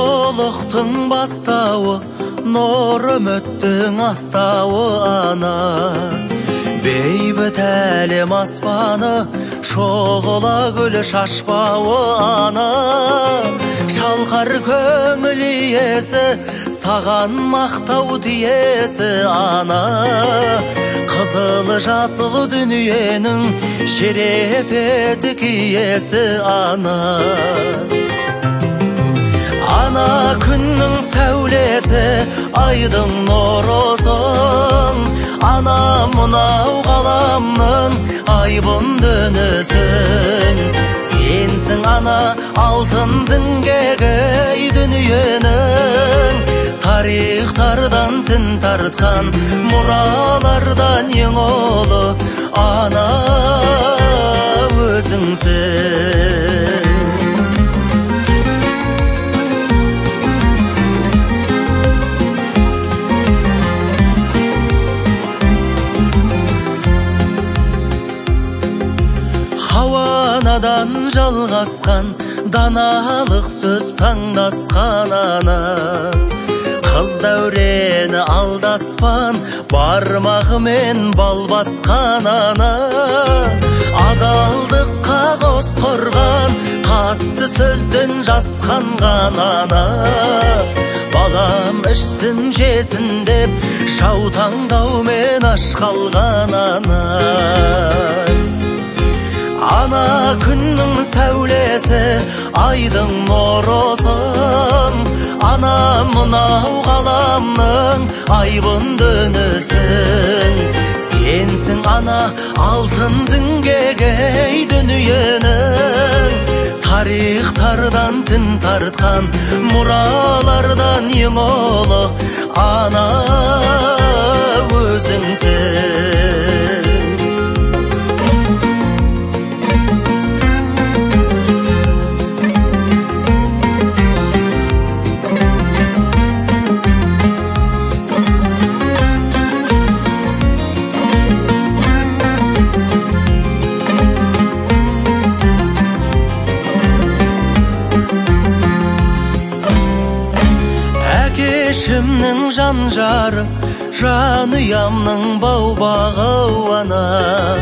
ұлттың бастауы нұр үміттің астауы ана. Бейбіт әлем аспаны шоғыла гүл шашпауы ана. Шалқар көңіл иесі саған мақтау тиесі ана. Қызыл жасыл дүниенің шерепеті киесі ана. Ана күннің сәулесі айдың нұрысың ана мынау ғаламның айбын дөңісің сенсің ана алтын діңгегі дүниенің. Тарихтардан тін тартқан мұралардан ең ұлы ана өзіңсің. Хауанадан жалғасқан даналық сөз таңдасқан ана. Қыз дәурені алдаспан бармағымен бал басқан ана. Адалдыққа қос құрған қатты сөзден жасқанған ана. Балам ішсін жесін деп жаутаңдаумен аш қалған ана. Сәулесі айдың нұрысың ана мынау ғаламның айбын дөңісің сенсің ана алтын діңгегі дүниенің тарихтардан тін тартқан мұралардан ең ұлы ана әкешімнің жан жары жанұямның бау ана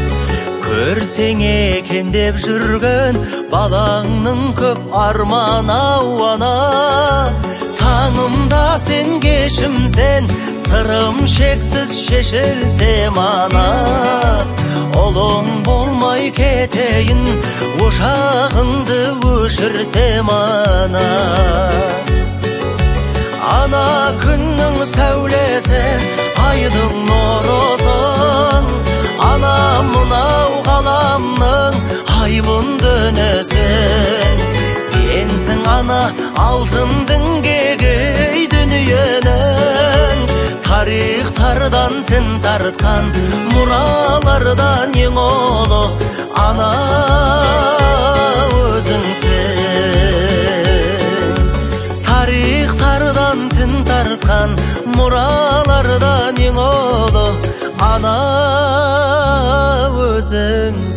көрсең екен деп жүрген балаңның көп арман ана таңымда сен кешім сен сырым шексіз шешілсем ана ұлың болмай кетейін ошағыңды өшірсем ана айбын дөңісің сенсің ана алтын діңгегі дүниенің. Тарихтардан тін тартқан мұралардан ең ұлы ана өзіңсің. Тарихтардан тін тартқан мұралардан ең ұлы ана өзіңсің.